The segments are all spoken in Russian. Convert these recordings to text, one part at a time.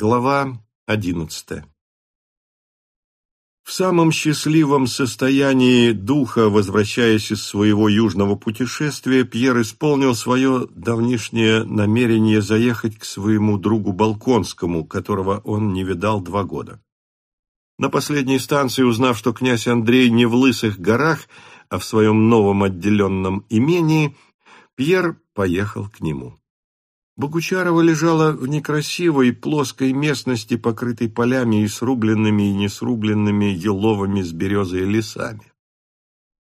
Глава одиннадцатая В самом счастливом состоянии духа, возвращаясь из своего южного путешествия, Пьер исполнил свое давнишнее намерение заехать к своему другу Балконскому, которого он не видал два года. На последней станции, узнав, что князь Андрей не в Лысых горах, а в своем новом отделенном имении, Пьер поехал к нему. Богучарова лежала в некрасивой плоской местности, покрытой полями и срубленными и несрубленными еловыми с березой лесами.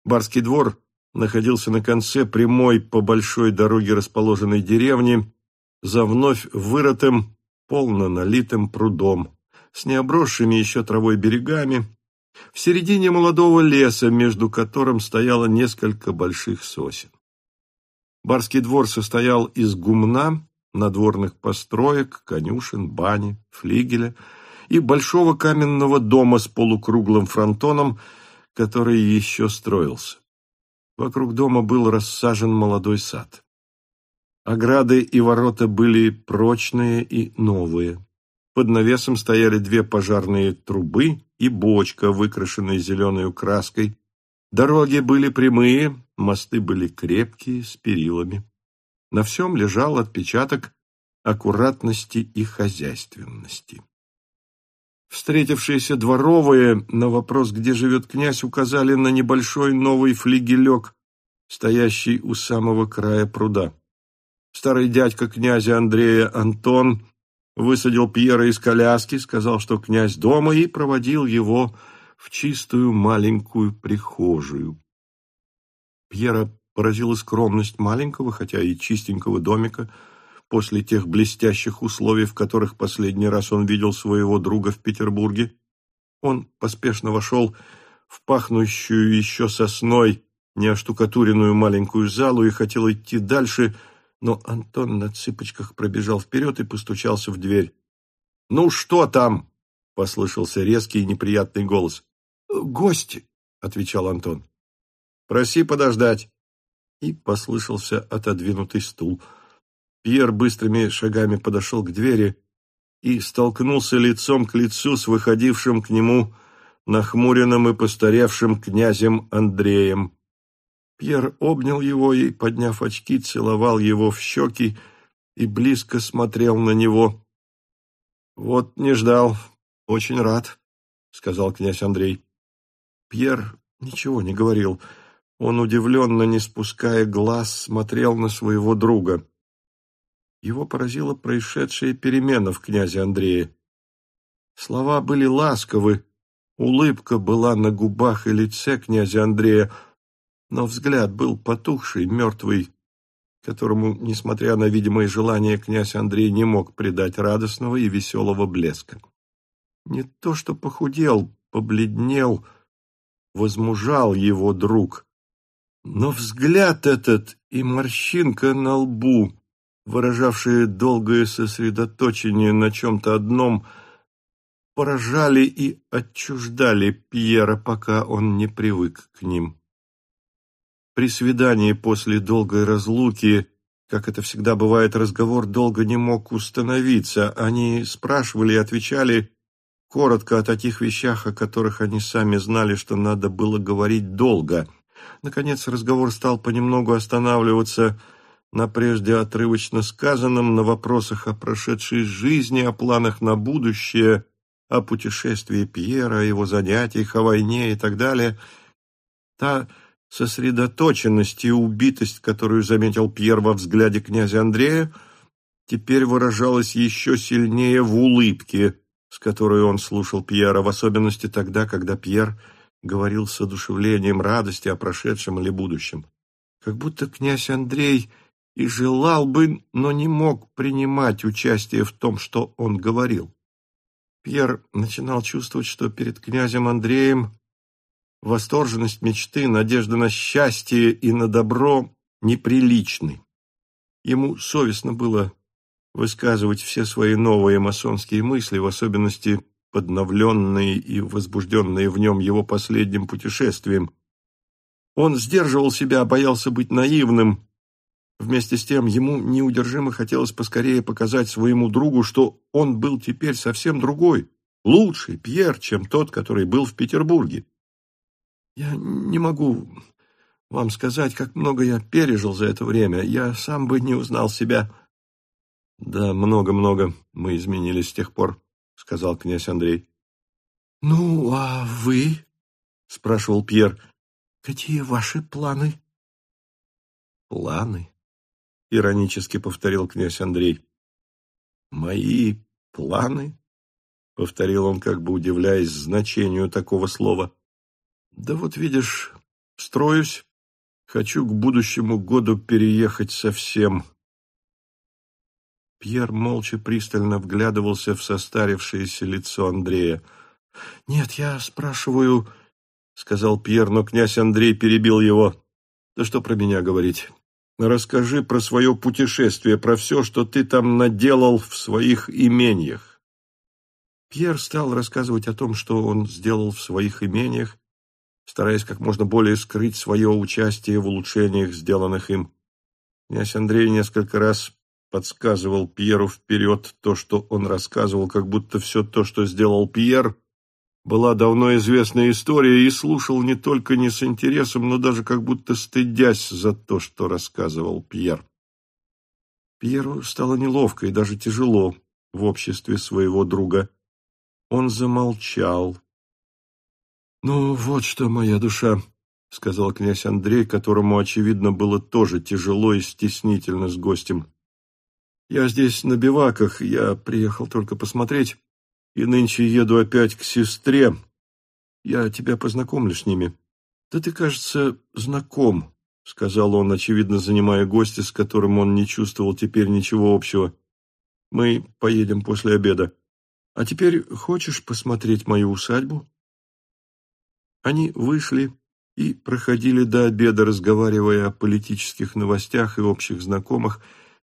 Барский двор находился на конце прямой по большой дороге расположенной деревни, за вновь вырытым, полно налитым прудом, с необросшими еще травой берегами, в середине молодого леса, между которым стояло несколько больших сосен. Барский двор состоял из гумна, надворных построек, конюшен, бани, флигеля и большого каменного дома с полукруглым фронтоном, который еще строился. Вокруг дома был рассажен молодой сад. Ограды и ворота были прочные и новые. Под навесом стояли две пожарные трубы и бочка, выкрашенная зеленой краской. Дороги были прямые, мосты были крепкие, с перилами. На всем лежал отпечаток аккуратности и хозяйственности. Встретившиеся дворовые на вопрос, где живет князь, указали на небольшой новый флигелек, стоящий у самого края пруда. Старый дядька князя Андрея Антон высадил Пьера из коляски, сказал, что князь дома, и проводил его в чистую маленькую прихожую. Пьера поразила скромность маленького, хотя и чистенького домика, после тех блестящих условий, в которых последний раз он видел своего друга в Петербурге. Он поспешно вошел в пахнущую еще сосной неоштукатуренную маленькую залу и хотел идти дальше, но Антон на цыпочках пробежал вперед и постучался в дверь. «Ну что там?» — послышался резкий и неприятный голос. «Гости», — отвечал Антон. «Проси подождать» и послышался отодвинутый стул. Пьер быстрыми шагами подошел к двери и столкнулся лицом к лицу с выходившим к нему нахмуренным и постаревшим князем Андреем. Пьер обнял его и, подняв очки, целовал его в щеки и близко смотрел на него. — Вот не ждал, очень рад, — сказал князь Андрей. Пьер ничего не говорил. — он, удивленно, не спуская глаз, смотрел на своего друга. Его поразила происшедшая перемена в князе Андрее. Слова были ласковы, улыбка была на губах и лице князя Андрея, но взгляд был потухший, мертвый, которому, несмотря на видимое желание, князь Андрей не мог придать радостного и веселого блеска. Не то что похудел, побледнел, возмужал его друг. Но взгляд этот и морщинка на лбу, выражавшие долгое сосредоточение на чем-то одном, поражали и отчуждали Пьера, пока он не привык к ним. При свидании после долгой разлуки, как это всегда бывает, разговор долго не мог установиться. Они спрашивали и отвечали коротко о таких вещах, о которых они сами знали, что надо было говорить долго – Наконец разговор стал понемногу останавливаться на прежде отрывочно сказанном, на вопросах о прошедшей жизни, о планах на будущее, о путешествии Пьера, о его занятиях, о войне и так далее. Та сосредоточенность и убитость, которую заметил Пьер во взгляде князя Андрея, теперь выражалась еще сильнее в улыбке, с которой он слушал Пьера, в особенности тогда, когда Пьер – говорил с одушевлением радости о прошедшем или будущем. Как будто князь Андрей и желал бы, но не мог принимать участие в том, что он говорил. Пьер начинал чувствовать, что перед князем Андреем восторженность мечты, надежда на счастье и на добро неприличны. Ему совестно было высказывать все свои новые масонские мысли, в особенности подновленные и возбужденные в нем его последним путешествием. Он сдерживал себя, боялся быть наивным, Вместе с тем ему неудержимо хотелось поскорее показать своему другу, что он был теперь совсем другой, лучший Пьер, чем тот, который был в Петербурге. Я не могу вам сказать, как много я пережил за это время. Я сам бы не узнал себя. Да, много-много мы изменились с тех пор, сказал князь Андрей. Ну, а вы? спрашивал Пьер. Какие ваши планы? Планы? Иронически повторил князь Андрей. Мои планы? Повторил он, как бы удивляясь значению такого слова. Да вот видишь, строюсь, хочу к будущему году переехать совсем. Пьер молча пристально вглядывался в состарившееся лицо Андрея. «Нет, я спрашиваю...» — сказал Пьер, но князь Андрей перебил его. «Да что про меня говорить? Расскажи про свое путешествие, про все, что ты там наделал в своих имениях». Пьер стал рассказывать о том, что он сделал в своих имениях, стараясь как можно более скрыть свое участие в улучшениях, сделанных им. Князь Андрей несколько раз подсказывал Пьеру вперед то, что он рассказывал, как будто все то, что сделал Пьер, была давно известная история, и слушал не только не с интересом, но даже как будто стыдясь за то, что рассказывал Пьер. Пьеру стало неловко и даже тяжело в обществе своего друга. Он замолчал, «Ну, вот что, моя душа», — сказал князь Андрей, которому, очевидно, было тоже тяжело и стеснительно с гостем. «Я здесь на биваках, я приехал только посмотреть, и нынче еду опять к сестре. Я тебя познакомлю с ними. Да ты, кажется, знаком», — сказал он, очевидно, занимая гостя, с которым он не чувствовал теперь ничего общего. «Мы поедем после обеда. А теперь хочешь посмотреть мою усадьбу?» Они вышли и проходили до обеда, разговаривая о политических новостях и общих знакомых,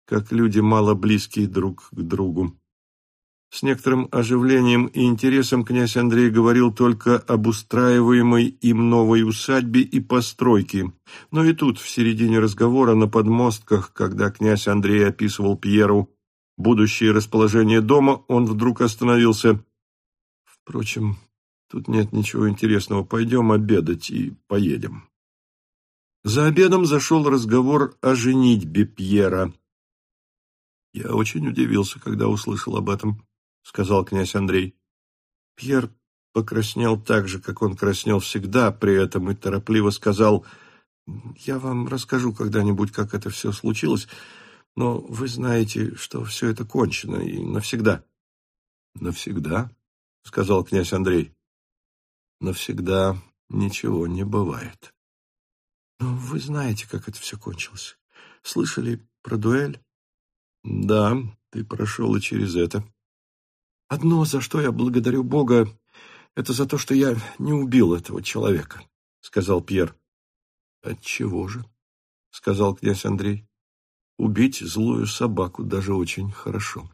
как люди мало близкие друг к другу. С некоторым оживлением и интересом князь Андрей говорил только об устраиваемой им новой усадьбе и постройке. Но и тут, в середине разговора, на подмостках, когда князь Андрей описывал Пьеру будущее расположение дома, он вдруг остановился. Впрочем, Тут нет ничего интересного. Пойдем обедать и поедем. За обедом зашел разговор о женитьбе Пьера. Я очень удивился, когда услышал об этом, сказал князь Андрей. Пьер покраснел так же, как он краснел всегда при этом, и торопливо сказал, «Я вам расскажу когда-нибудь, как это все случилось, но вы знаете, что все это кончено и навсегда». «Навсегда?» — сказал князь Андрей навсегда ничего не бывает. Но вы знаете, как это все кончилось. Слышали про дуэль? Да, ты прошел и через это. Одно, за что я благодарю Бога, это за то, что я не убил этого человека, сказал Пьер. Отчего же? сказал князь Андрей. Убить злую собаку даже очень хорошо.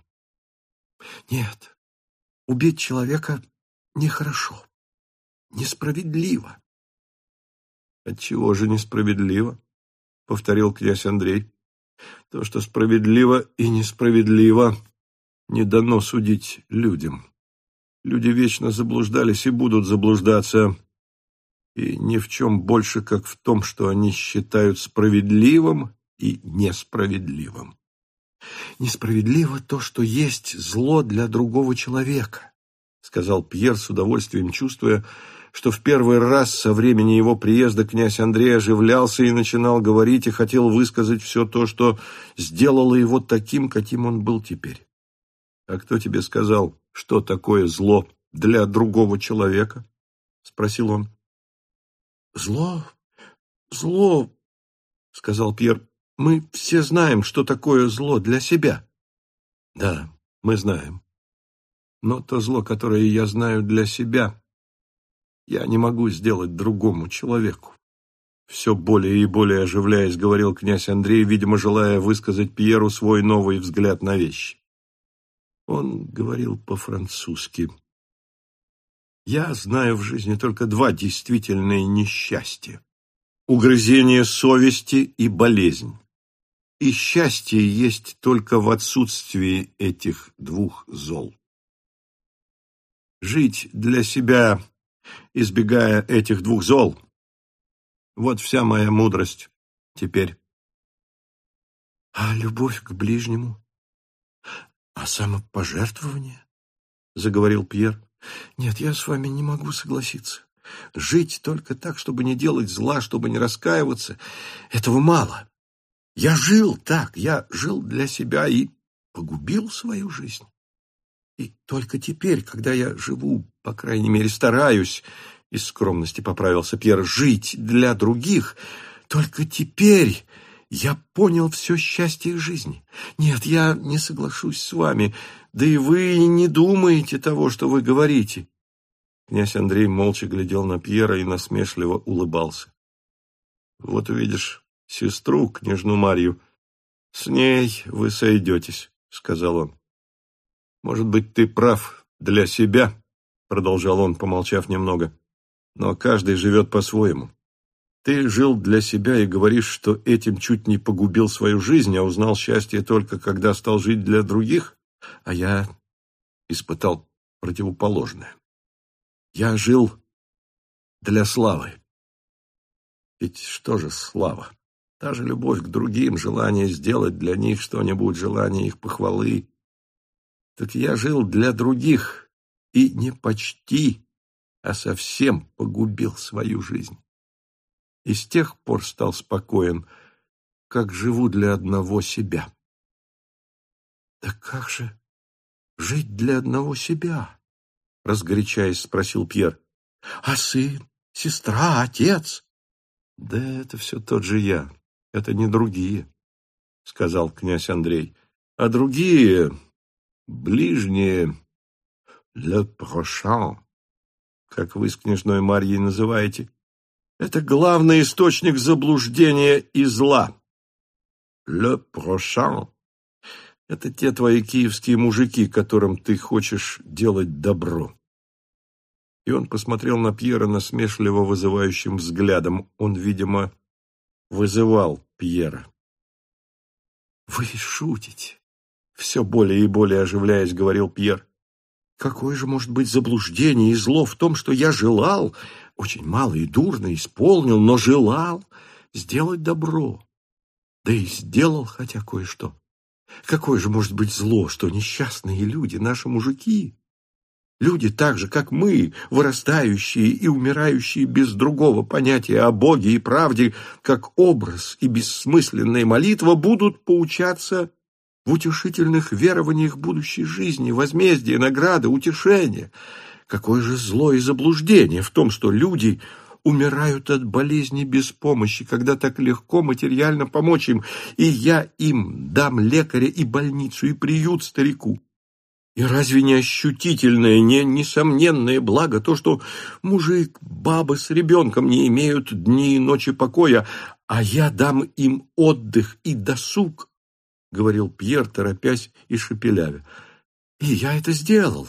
Нет, убить человека нехорошо несправедливо. Отчего же несправедливо? повторил князь Андрей. То, что справедливо и несправедливо, не дано судить людям. Люди вечно заблуждались и будут заблуждаться, и ни в чем больше, как в том, что они считают справедливым и несправедливым. Несправедливо то, что есть зло для другого человека, сказал Пьер с удовольствием, чувствуя, что в первый раз со времени его приезда князь Андрей оживлялся и начинал говорить и хотел высказать все то, что сделало его таким, каким он был теперь. «А кто тебе сказал, что такое зло для другого человека?» — спросил он. «Зло? Зло?» — сказал Пьер. «Мы все знаем, что такое зло для себя». «Да, мы знаем. Но то зло, которое я знаю для себя, я не могу сделать другому человеку. Все более и более оживляясь, говорил князь Андрей, видимо, желая высказать Пьеру свой новый взгляд на вещи. Он говорил по-французски. «Я знаю в жизни только два действительные несчастья — угрызение совести и болезнь. И счастье есть только в отсутствии этих двух зол. Жить для себя, избегая этих двух зол, вот вся моя мудрость теперь. А любовь к ближнему? А самопожертвование? Заговорил Пьер. Нет, я с вами не могу согласиться. Жить только так, чтобы не делать зла, чтобы не раскаиваться, этого мало. Я жил так, я жил для себя и погубил свою жизнь. И только теперь, когда я живу, по крайней мере, стараюсь, из скромности поправился Пьер, жить для других, только теперь я понял все счастье жизни. Нет, я не соглашусь с вами, да и вы не думаете того, что вы говорите. Князь Андрей молча глядел на Пьера и насмешливо улыбался. Вот увидишь сестру, княжну Марью, с ней вы сойдетесь, сказал он. Может быть, ты прав для себя, продолжал он, помолчав немного, но каждый живет по-своему. Ты жил для себя и говоришь, что этим чуть не погубил свою жизнь, а узнал счастье только когда стал жить для других, а я испытал противоположное. Я жил для славы. Ведь что же слава? Та же любовь к другим, желание сделать для них что-нибудь, желание их похвалы. Так я жил для других и не почти, а совсем погубил свою жизнь и с тех пор стал спокоен, как живу для одного себя. «Да как же жить для одного себя?» — разгорячаясь, спросил Пьер. «А сын, сестра, отец?» «Да это все тот же я, это не другие», — сказал князь Андрей. «А другие, ближние, le prochain, как вы с княжной Марьей называете, это главный источник заблуждения и зла. Le prochain — это те твои киевские мужики, которым ты хочешь делать добро. И он посмотрел на Пьера насмешливо вызывающим взглядом. Он, видимо, вызывал Пьера. «Вы шутите!» — все более и более оживляясь, говорил Пьер. «Какое же может быть заблуждение и зло в том, что я желал, очень мало и дурно исполнил, но желал сделать добро. Да и сделал хотя кое-что. Какое же может быть зло, что несчастные люди, наши мужики, люди так же, как мы, вырастающие и умирающие без другого понятия о Боге и правде, как образ и бессмысленная молитва, будут поучаться в утешительных верованиях будущей жизни, возмездия, награды, утешения — Какое же зло и заблуждение в том, что люди умирают от болезни без помощи, когда так легко материально помочь им, и я им дам лекаря и больницу, и приют старику. И разве не ощутительное, не несомненное благо то, что мужик, баба с ребенком не имеют дни и ночи покоя, а я дам им отдых и досуг, — говорил Пьер, торопясь и шепелявя. И я это сделал.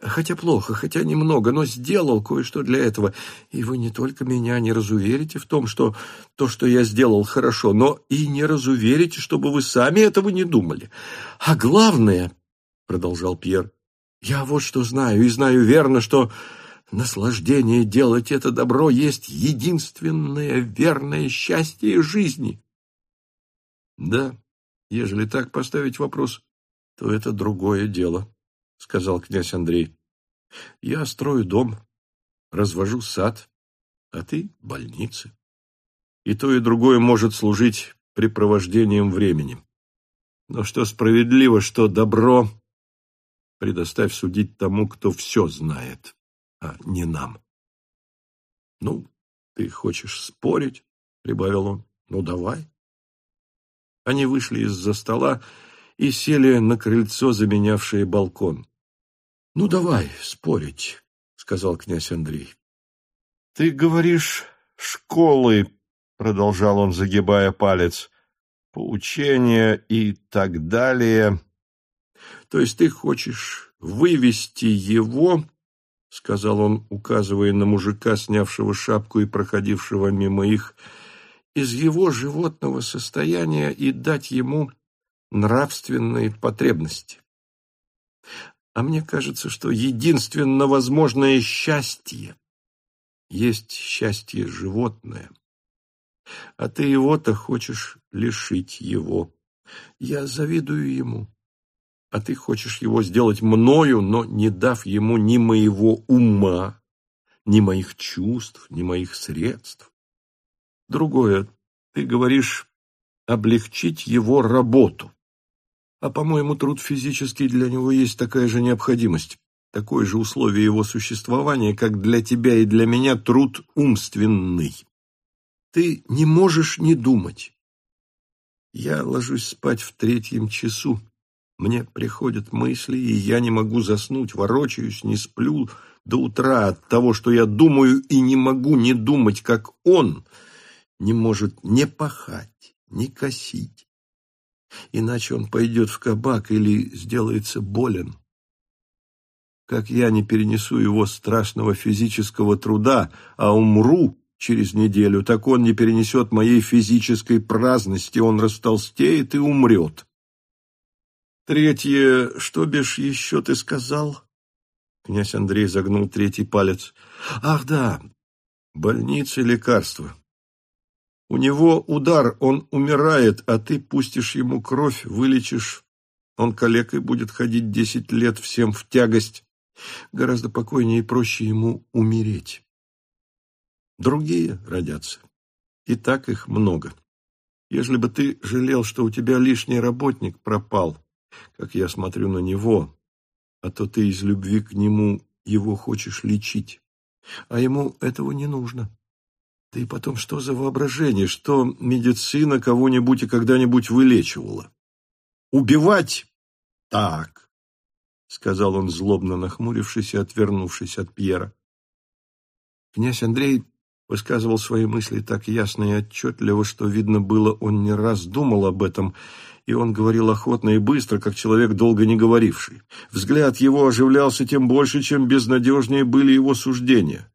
Хотя плохо, хотя немного, но сделал кое-что для этого. И вы не только меня не разуверите в том, что то, что я сделал, хорошо, но и не разуверите, чтобы вы сами этого не думали. А главное, — продолжал Пьер, — я вот что знаю, и знаю верно, что наслаждение делать это добро есть единственное верное счастье жизни. Да, ежели так поставить вопрос, то это другое дело сказал князь Андрей. Я строю дом, развожу сад, а ты — больницы. И то, и другое может служить препровождением времени. Но что справедливо, что добро, предоставь судить тому, кто все знает, а не нам. Ну, ты хочешь спорить, — прибавил он, — ну давай. Они вышли из-за стола и сели на крыльцо, заменявшее балкон. — Ну, давай спорить, — сказал князь Андрей. — Ты говоришь «школы», — продолжал он, загибая палец, — «поучения и так далее». То есть ты хочешь вывести его, — сказал он, указывая на мужика, снявшего шапку и проходившего мимо их, из его животного состояния и дать ему нравственные потребности. А мне кажется, что единственно возможное счастье есть счастье животное. А ты его-то хочешь лишить его. Я завидую ему. А ты хочешь его сделать мною, но не дав ему ни моего ума, ни моих чувств, ни моих средств. Другое, ты говоришь облегчить его работу. А, по-моему, труд физический для него есть такая же необходимость, такое же условие его существования, как для тебя и для меня труд умственный. Ты не можешь не думать. Я ложусь спать в третьем часу. Мне приходят мысли, и я не могу заснуть, ворочаюсь, не сплю до утра от того, что я думаю, и не могу не думать, как он не может не пахать, не косить. Иначе он пойдет в кабак или сделается болен. Как я не перенесу его страшного физического труда, а умру, через неделю, так он не перенесет моей физической праздности, он растолстеет и умрет. Третье, что бишь еще ты сказал? Князь Андрей загнул третий палец. Ах, да, больница и лекарства. У него удар, он умирает, а ты пустишь ему кровь, вылечишь. Он калекой будет ходить десять лет всем в тягость. Гораздо покойнее и проще ему умереть. Другие родятся. И так их много. Ежели бы ты жалел, что у тебя лишний работник пропал, как я смотрю на него, а то ты из любви к нему его хочешь лечить, а ему этого не нужно. Да и потом, что за воображение, что медицина кого-нибудь и когда-нибудь вылечивала? Убивать? Так, — сказал он, злобно нахмурившись и отвернувшись от Пьера. Князь Андрей высказывал свои мысли так ясно и отчетливо, что, видно было, он не раз думал об этом, и он говорил охотно и быстро, как человек, долго не говоривший. Взгляд его оживлялся тем больше, чем безнадежнее были его суждения.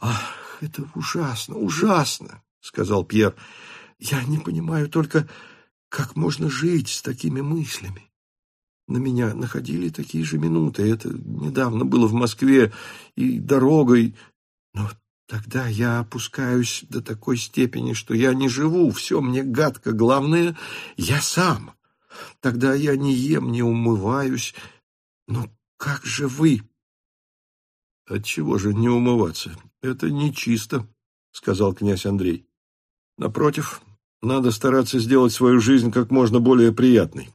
«Ах, это ужасно, ужасно!» — сказал Пьер. «Я не понимаю только, как можно жить с такими мыслями. На меня находили такие же минуты. Это недавно было в Москве и дорогой. Но Тогда я опускаюсь до такой степени, что я не живу, все мне гадко. Главное, я сам. Тогда я не ем, не умываюсь. Ну, как же вы? Отчего же не умываться? Это нечисто, сказал князь Андрей. Напротив, надо стараться сделать свою жизнь как можно более приятной.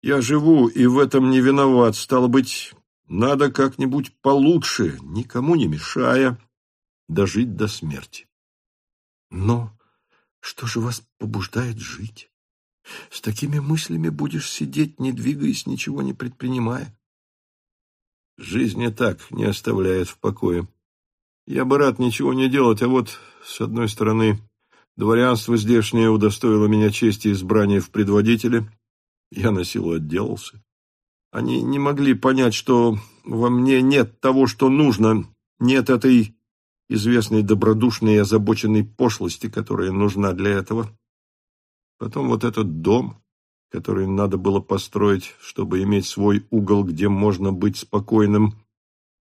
Я живу и в этом не виноват, стало быть, надо как-нибудь получше, никому не мешая, дожить до смерти. Но что же вас побуждает жить? С такими мыслями будешь сидеть, не двигаясь, ничего не предпринимая. Жизнь и так не оставляет в покое. Я бы рад ничего не делать, а вот, с одной стороны, дворянство здешнее удостоило меня чести избрания в предводителе. Я на силу отделался. Они не могли понять, что во мне нет того, что нужно, нет этой известной добродушной и озабоченной пошлости, которая нужна для этого. Потом вот этот дом, который надо было построить, чтобы иметь свой угол, где можно быть спокойным.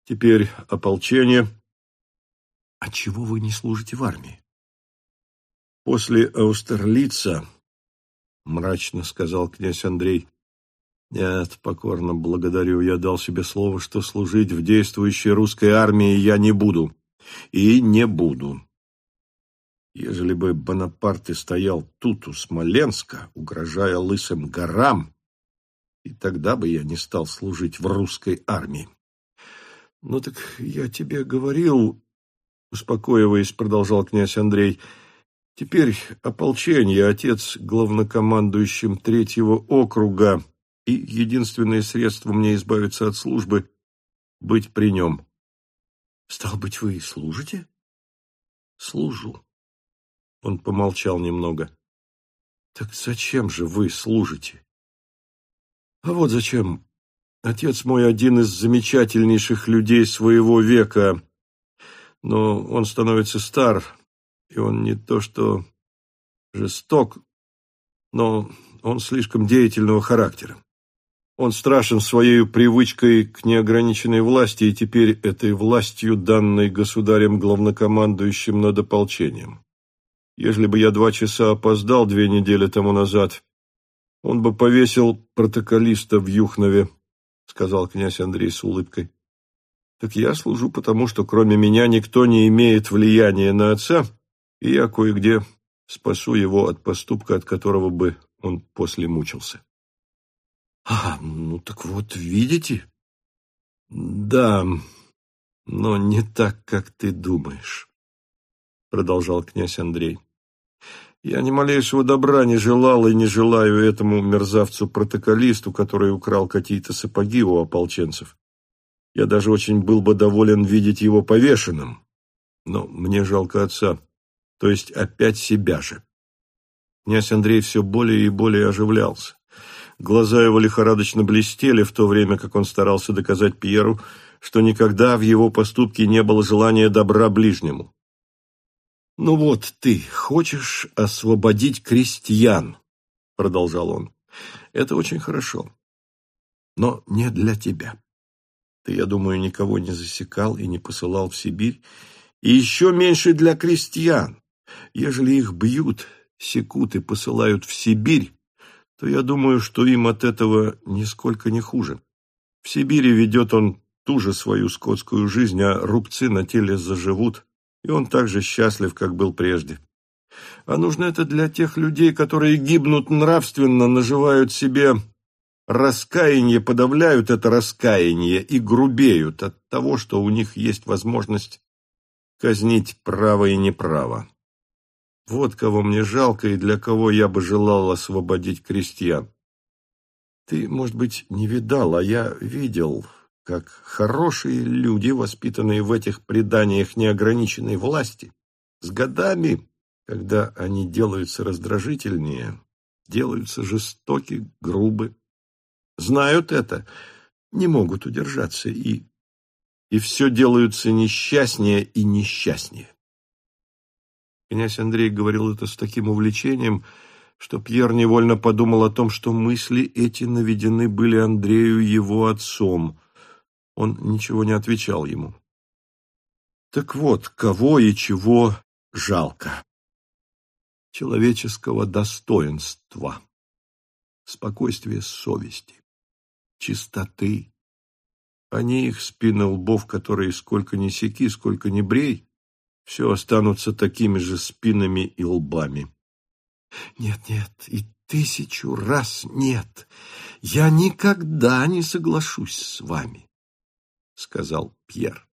Теперь ополчение. А чего вы не служите в армии? После Аустерлица, мрачно сказал князь Андрей, нет, покорно благодарю, я дал себе слово, что служить в действующей русской армии я не буду и не буду. Ежели бы Бонапарт и стоял тут, у Смоленска, угрожая лысым горам, и тогда бы я не стал служить в русской армии. Ну так я тебе говорил, успокоиваясь, продолжал князь Андрей, теперь ополчение, отец главнокомандующим третьего округа, и единственное средство мне избавиться от службы — быть при нем. Стал быть, вы служите? Служу. Он помолчал немного. Так зачем же вы служите? А вот зачем. Отец мой один из замечательнейших людей своего века, но он становится стар, и он не то что жесток, но он слишком деятельного характера. Он страшен своей привычкой к неограниченной власти и теперь этой властью, данной государем-главнокомандующим над ополчением. Ежели бы я два часа опоздал две недели тому назад, он бы повесил протоколиста в Юхнове, сказал князь Андрей с улыбкой. Так я служу потому, что кроме меня никто не имеет влияния на отца, и я кое-где спасу его от поступка, от которого бы он после мучился. А, ну так вот, видите? Да, но не так, как ты думаешь, продолжал князь Андрей. Я ни малейшего добра не желал и не желаю этому мерзавцу-протоколисту, который украл какие-то сапоги у ополченцев. Я даже очень был бы доволен видеть его повешенным. Но мне жалко отца, то есть опять себя же. Князь Андрей все более и более оживлялся. Глаза его лихорадочно блестели, в то время как он старался доказать Пьеру, что никогда в его поступке не было желания добра ближнему. «Ну вот ты хочешь освободить крестьян», — продолжал он. «Это очень хорошо, но не для тебя. Ты, я думаю, никого не засекал и не посылал в Сибирь, и еще меньше для крестьян. Ежели их бьют, секут и посылают в Сибирь, то я думаю, что им от этого нисколько не хуже. В Сибири ведет он ту же свою скотскую жизнь, а рубцы на теле заживут, и он так же счастлив, как был прежде. А нужно это для тех людей, которые гибнут нравственно, наживают себе раскаяние, подавляют это раскаяние и грубеют от того, что у них есть возможность казнить право и неправо. Вот кого мне жалко и для кого я бы желал освободить крестьян. Ты, может быть, не видал, а я видел, как хорошие люди, воспитанные в этих преданиях неограниченной власти, с годами, когда они делаются раздражительнее, делаются жестоки, грубы, знают это, не могут удержаться и, и все делаются несчастнее и несчастнее. Князь Андрей говорил это с таким увлечением, что Пьер невольно подумал о том, что мысли эти наведены были Андрею его отцом. Он ничего не отвечал ему. Так вот, кого и чего жалко? Человеческого достоинства, спокойствия совести, чистоты, не их спины лбов, которые сколько ни секи, сколько ни брей, все останутся такими же спинами и лбами. Нет, нет, и тысячу раз нет. Я никогда не соглашусь с вами, сказал Пьер.